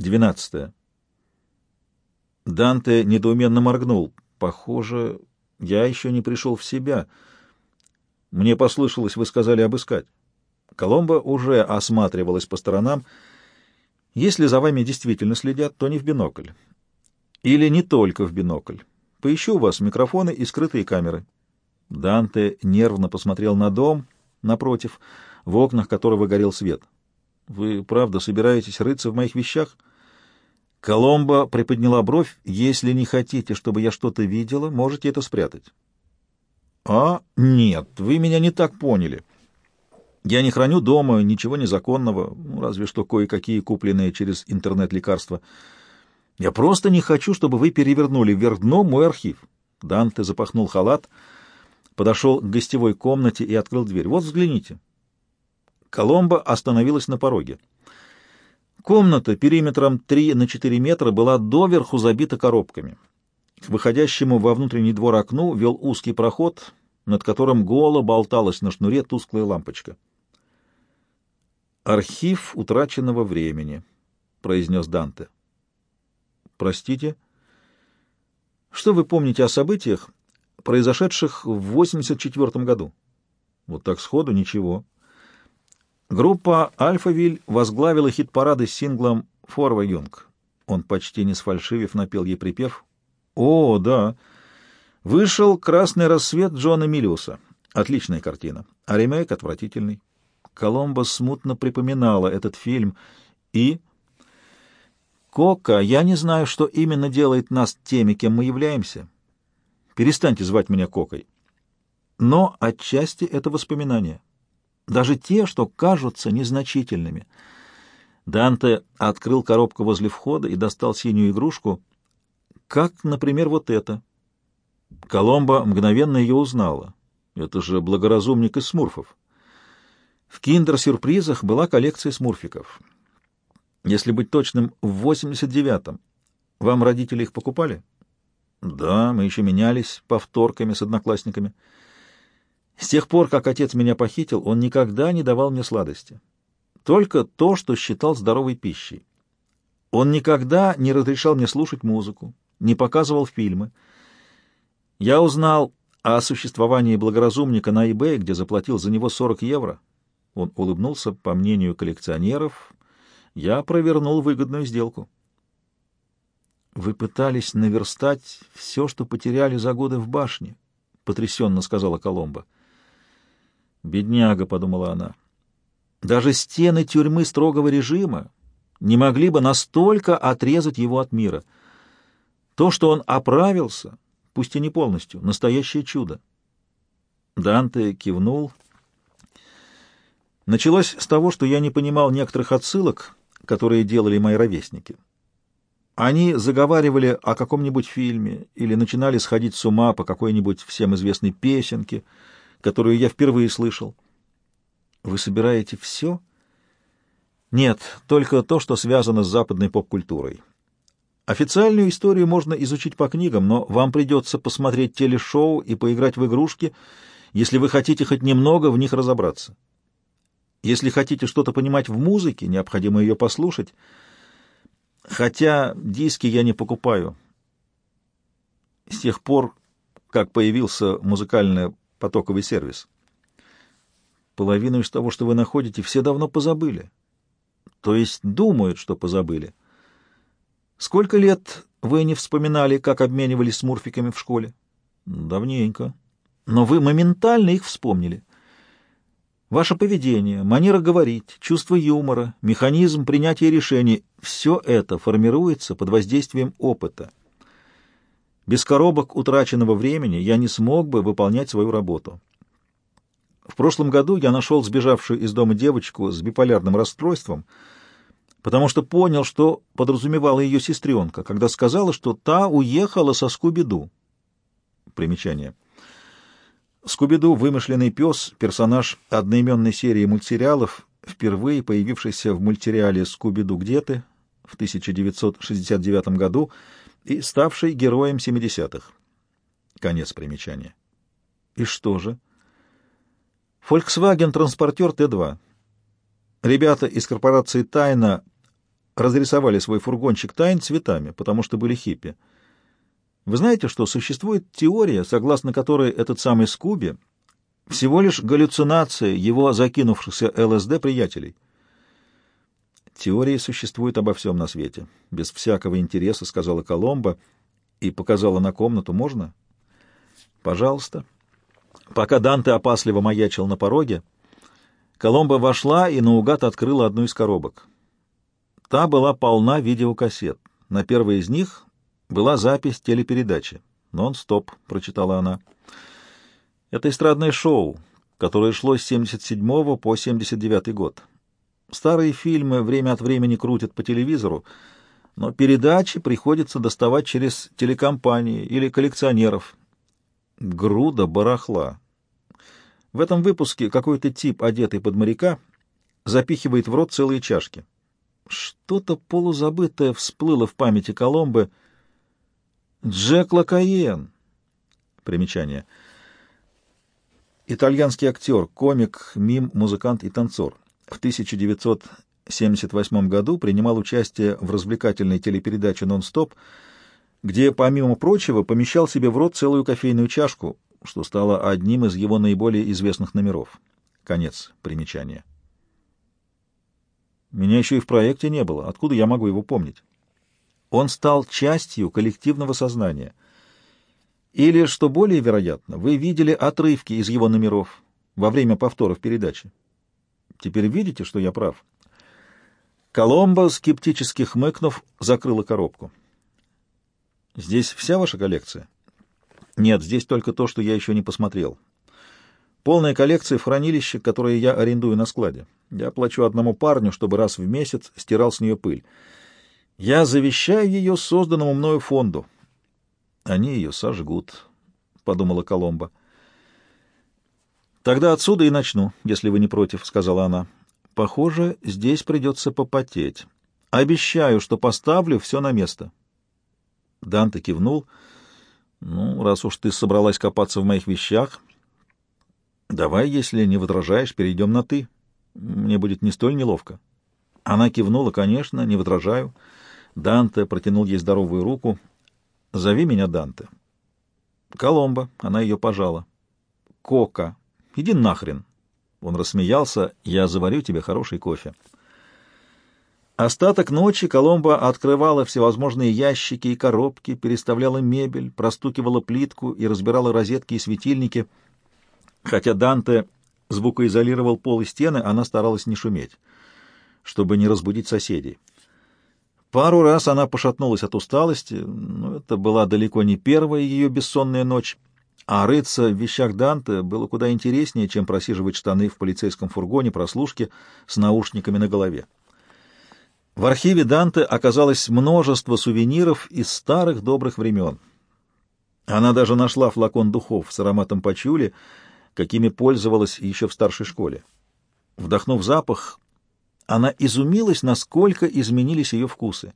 Двенадцатое. Данте недоуменно моргнул. Похоже, я еще не пришел в себя. Мне послышалось, вы сказали обыскать. Коломба уже осматривалась по сторонам. Если за вами действительно следят, то не в бинокль. Или не только в бинокль. Поищу у вас микрофоны и скрытые камеры. Данте нервно посмотрел на дом напротив, в окнах которого горел свет. Вы правда собираетесь рыться в моих вещах? Коломба приподняла бровь. Если не хотите, чтобы я что-то видела, можете это спрятать. А, нет, вы меня не так поняли. Я не храню дома ничего незаконного, ну, разве что кое-какие купленные через интернет лекарства. Я просто не хочу, чтобы вы перевернули вверх дном мой архив. Данте запахнул халат, подошел к гостевой комнате и открыл дверь. Вот взгляните. Коломба остановилась на пороге. Комната периметром 3 на 4 метра была доверху забита коробками. К выходящему во внутренний двор окну вел узкий проход, над которым голо болталась на шнуре тусклая лампочка. «Архив утраченного времени», — произнес Данте. «Простите? Что вы помните о событиях, произошедших в 84 году?» «Вот так сходу ничего». Группа «Альфавиль» возглавила хит-парады с синглом «Форва Юнг». Он почти не сфальшивив напел ей припев. «О, да! Вышел «Красный рассвет» Джона Миллиуса. Отличная картина. А ремейк отвратительный. Коломбо смутно припоминала этот фильм. И... «Кока, я не знаю, что именно делает нас теми, кем мы являемся. Перестаньте звать меня Кокой. Но отчасти это воспоминания» даже те, что кажутся незначительными. Данте открыл коробку возле входа и достал синюю игрушку, как, например, вот это. Коломба мгновенно ее узнала. Это же благоразумник из смурфов. В киндер-сюрпризах была коллекция смурфиков. Если быть точным, в 89-м. Вам родители их покупали? Да, мы еще менялись повторками с одноклассниками. С тех пор, как отец меня похитил, он никогда не давал мне сладости. Только то, что считал здоровой пищей. Он никогда не разрешал мне слушать музыку, не показывал фильмы. Я узнал о существовании благоразумника на eBay, где заплатил за него 40 евро. Он улыбнулся, по мнению коллекционеров, я провернул выгодную сделку. «Вы пытались наверстать все, что потеряли за годы в башне», — потрясенно сказала Коломба. «Бедняга», — подумала она, — «даже стены тюрьмы строгого режима не могли бы настолько отрезать его от мира. То, что он оправился, пусть и не полностью, настоящее чудо». Данте кивнул. Началось с того, что я не понимал некоторых отсылок, которые делали мои ровесники. Они заговаривали о каком-нибудь фильме или начинали сходить с ума по какой-нибудь всем известной песенке — которую я впервые слышал. Вы собираете все? Нет, только то, что связано с западной поп-культурой. Официальную историю можно изучить по книгам, но вам придется посмотреть телешоу и поиграть в игрушки, если вы хотите хоть немного в них разобраться. Если хотите что-то понимать в музыке, необходимо ее послушать. Хотя диски я не покупаю. С тех пор, как появился музыкальное потоковый сервис. Половину из того, что вы находите, все давно позабыли. То есть думают, что позабыли. Сколько лет вы не вспоминали, как обменивались с мурфиками в школе? Давненько. Но вы моментально их вспомнили. Ваше поведение, манера говорить, чувство юмора, механизм принятия решений — все это формируется под воздействием опыта. Без коробок утраченного времени я не смог бы выполнять свою работу. В прошлом году я нашел сбежавшую из дома девочку с биполярным расстройством, потому что понял, что подразумевала ее сестренка, когда сказала, что та уехала со Скуби-Ду. Примечание. Скуби-Ду — вымышленный пес, персонаж одноименной серии мультсериалов, впервые появившийся в мультсериале «Скуби-Ду, где ты?» в 1969 году — и ставший героем 70-х. Конец примечания. И что же? Volkswagen транспортер Т2. Ребята из корпорации «Тайна» разрисовали свой фургончик тайн цветами, потому что были хиппи. Вы знаете, что существует теория, согласно которой этот самый Скуби всего лишь галлюцинация его закинувшихся ЛСД приятелей? Теории существуют обо всем на свете. Без всякого интереса, сказала Коломба и показала на комнату. Можно? Пожалуйста. Пока Данте опасливо маячил на пороге, Коломба вошла и наугад открыла одну из коробок. Та была полна видеокассет. На первой из них была запись телепередачи. «Нон-стоп», — прочитала она. Это эстрадное шоу, которое шло с 77 по 79 год. Старые фильмы время от времени крутят по телевизору, но передачи приходится доставать через телекомпании или коллекционеров. Груда барахла. В этом выпуске какой-то тип, одетый под моряка, запихивает в рот целые чашки. Что-то полузабытое всплыло в памяти Коломбы. Джек Лакаен. Примечание. Итальянский актер, комик, мим, музыкант и танцор. В 1978 году принимал участие в развлекательной телепередаче «Нон-стоп», где, помимо прочего, помещал себе в рот целую кофейную чашку, что стало одним из его наиболее известных номеров. Конец примечания. Меня еще и в проекте не было. Откуда я могу его помнить? Он стал частью коллективного сознания. Или, что более вероятно, вы видели отрывки из его номеров во время повторов передачи. Теперь видите, что я прав? Коломбо, скептически хмыкнув, закрыла коробку. «Здесь вся ваша коллекция?» «Нет, здесь только то, что я еще не посмотрел. Полная коллекция в хранилище, которое я арендую на складе. Я плачу одному парню, чтобы раз в месяц стирал с нее пыль. Я завещаю ее созданному мною фонду. Они ее сожгут, — подумала Коломба. Тогда отсюда и начну, если вы не против, — сказала она. Похоже, здесь придется попотеть. Обещаю, что поставлю все на место. Данте кивнул. Ну, раз уж ты собралась копаться в моих вещах, давай, если не возражаешь, перейдем на «ты». Мне будет не столь неловко. Она кивнула, конечно, не возражаю. Данте протянул ей здоровую руку. «Зови меня Данте». «Коломба», — она ее пожала. «Кока». «Иди нахрен!» Он рассмеялся. «Я заварю тебе хороший кофе». Остаток ночи Коломба открывала всевозможные ящики и коробки, переставляла мебель, простукивала плитку и разбирала розетки и светильники. Хотя Данте звукоизолировал пол и стены, она старалась не шуметь, чтобы не разбудить соседей. Пару раз она пошатнулась от усталости, но это была далеко не первая ее бессонная ночь. А рыться в вещах Данте было куда интереснее, чем просиживать штаны в полицейском фургоне прослушки с наушниками на голове. В архиве Данте оказалось множество сувениров из старых добрых времен. Она даже нашла флакон духов с ароматом пачули, какими пользовалась еще в старшей школе. Вдохнув запах, она изумилась, насколько изменились ее вкусы.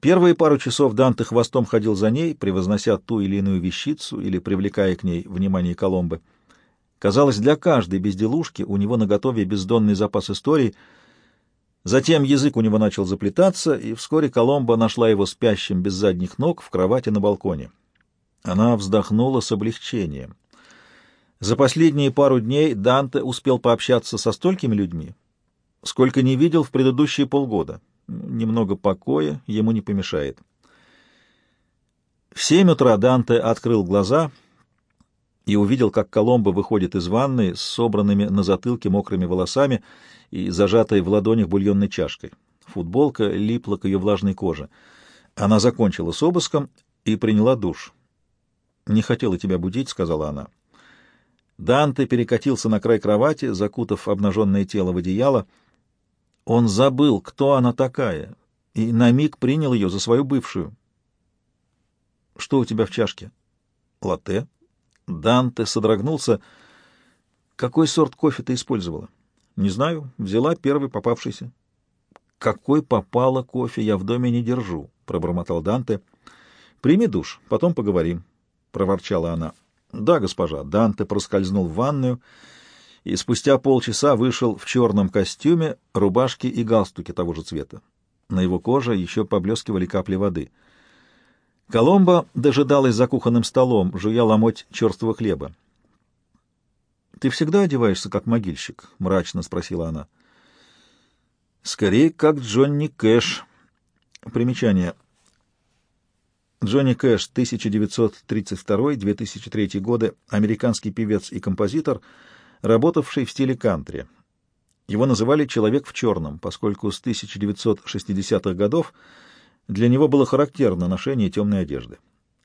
Первые пару часов Данте хвостом ходил за ней, превознося ту или иную вещицу или привлекая к ней внимание Коломбы. Казалось, для каждой безделушки у него наготове бездонный запас историй. Затем язык у него начал заплетаться, и вскоре Коломба нашла его спящим без задних ног в кровати на балконе. Она вздохнула с облегчением. За последние пару дней Данте успел пообщаться со столькими людьми, сколько не видел в предыдущие полгода. Немного покоя ему не помешает. В семь утра Данте открыл глаза и увидел, как Коломбо выходит из ванны с собранными на затылке мокрыми волосами и зажатой в ладонях бульонной чашкой. Футболка липла к ее влажной коже. Она закончила с обыском и приняла душ. «Не хотела тебя будить», — сказала она. Данте перекатился на край кровати, закутав обнаженное тело в одеяло — он забыл, кто она такая, и на миг принял ее за свою бывшую. «Что у тебя в чашке?» «Латте». Данте содрогнулся. «Какой сорт кофе ты использовала?» «Не знаю. Взяла первый попавшийся». «Какой попало кофе я в доме не держу», — пробормотал Данте. «Прими душ, потом поговорим», — проворчала она. «Да, госпожа». Данте проскользнул в ванную спустя полчаса вышел в черном костюме, рубашке и галстуке того же цвета. На его коже еще поблескивали капли воды. Коломба дожидалась за кухонным столом, жуя ломоть черствого хлеба. — Ты всегда одеваешься как могильщик? — мрачно спросила она. — Скорее, как Джонни Кэш. Примечание. Джонни Кэш, 1932-2003 годы, американский певец и композитор, работавший в стиле кантри. Его называли «человек в черном», поскольку с 1960-х годов для него было характерно ношение темной одежды.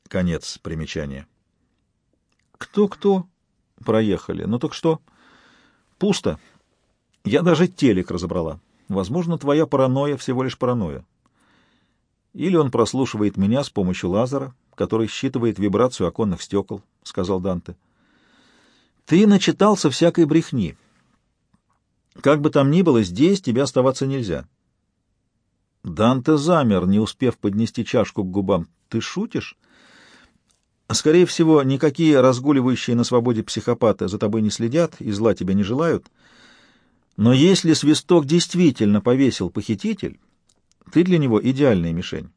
Конец примечания. «Кто-кто?» «Проехали. Ну так что?» «Пусто. Я даже телек разобрала. Возможно, твоя паранойя всего лишь паранойя. Или он прослушивает меня с помощью лазера, который считывает вибрацию оконных стекол, — сказал Данте. Ты начитался всякой брехни. Как бы там ни было, здесь тебе оставаться нельзя. Данте замер, не успев поднести чашку к губам. Ты шутишь? Скорее всего, никакие разгуливающие на свободе психопаты за тобой не следят и зла тебе не желают. Но если свисток действительно повесил похититель, ты для него идеальная мишень.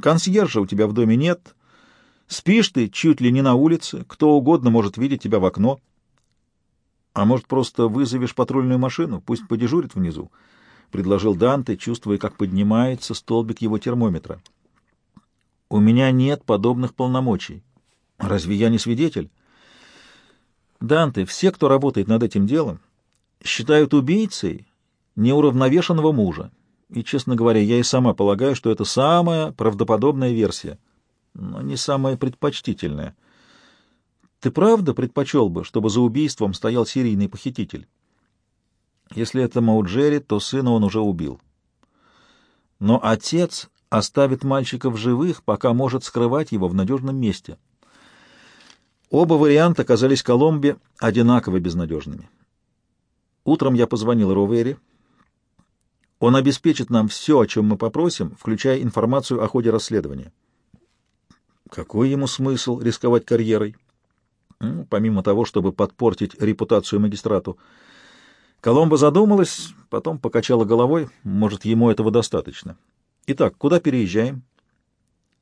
Консьержа у тебя в доме нет. Спишь ты чуть ли не на улице. Кто угодно может видеть тебя в окно. А может, просто вызовешь патрульную машину? Пусть подежурит внизу. — предложил Данте, чувствуя, как поднимается столбик его термометра. — У меня нет подобных полномочий. Разве я не свидетель? Данте, все, кто работает над этим делом, считают убийцей неуравновешенного мужа и, честно говоря, я и сама полагаю, что это самая правдоподобная версия, но не самая предпочтительная. Ты правда предпочел бы, чтобы за убийством стоял серийный похититель? Если это Мауджери, то сына он уже убил. Но отец оставит мальчика в живых, пока может скрывать его в надежном месте. Оба варианта казались Коломбе одинаково безнадежными. Утром я позвонил Ровери, он обеспечит нам все, о чем мы попросим, включая информацию о ходе расследования. Какой ему смысл рисковать карьерой? Ну, помимо того, чтобы подпортить репутацию магистрату. Коломба задумалась, потом покачала головой. Может, ему этого достаточно. Итак, куда переезжаем?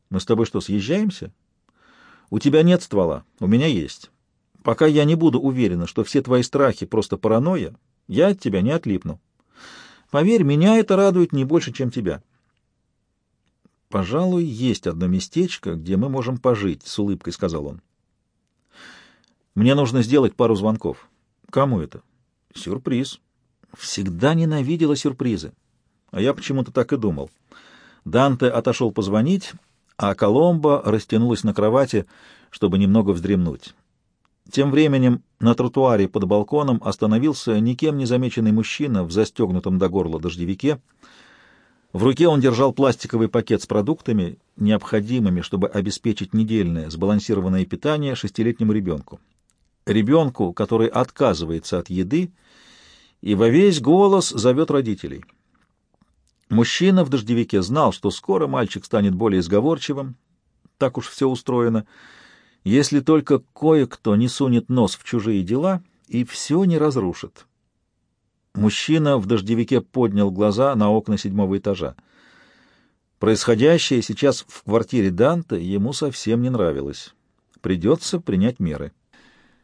Мы с тобой что, съезжаемся? У тебя нет ствола, у меня есть. Пока я не буду уверена, что все твои страхи просто паранойя, я от тебя не отлипну. Поверь, меня это радует не больше, чем тебя. Пожалуй, есть одно местечко, где мы можем пожить, — с улыбкой сказал он. Мне нужно сделать пару звонков. Кому это? Сюрприз. Всегда ненавидела сюрпризы. А я почему-то так и думал. Данте отошел позвонить, а Коломбо растянулась на кровати, чтобы немного вздремнуть. Тем временем на тротуаре под балконом остановился никем не замеченный мужчина в застегнутом до горла дождевике. В руке он держал пластиковый пакет с продуктами, необходимыми, чтобы обеспечить недельное сбалансированное питание шестилетнему ребенку. Ребенку, который отказывается от еды и во весь голос зовет родителей. Мужчина в дождевике знал, что скоро мальчик станет более сговорчивым, так уж все устроено, — если только кое-кто не сунет нос в чужие дела и все не разрушит. Мужчина в дождевике поднял глаза на окна седьмого этажа. Происходящее сейчас в квартире Данте ему совсем не нравилось. Придется принять меры.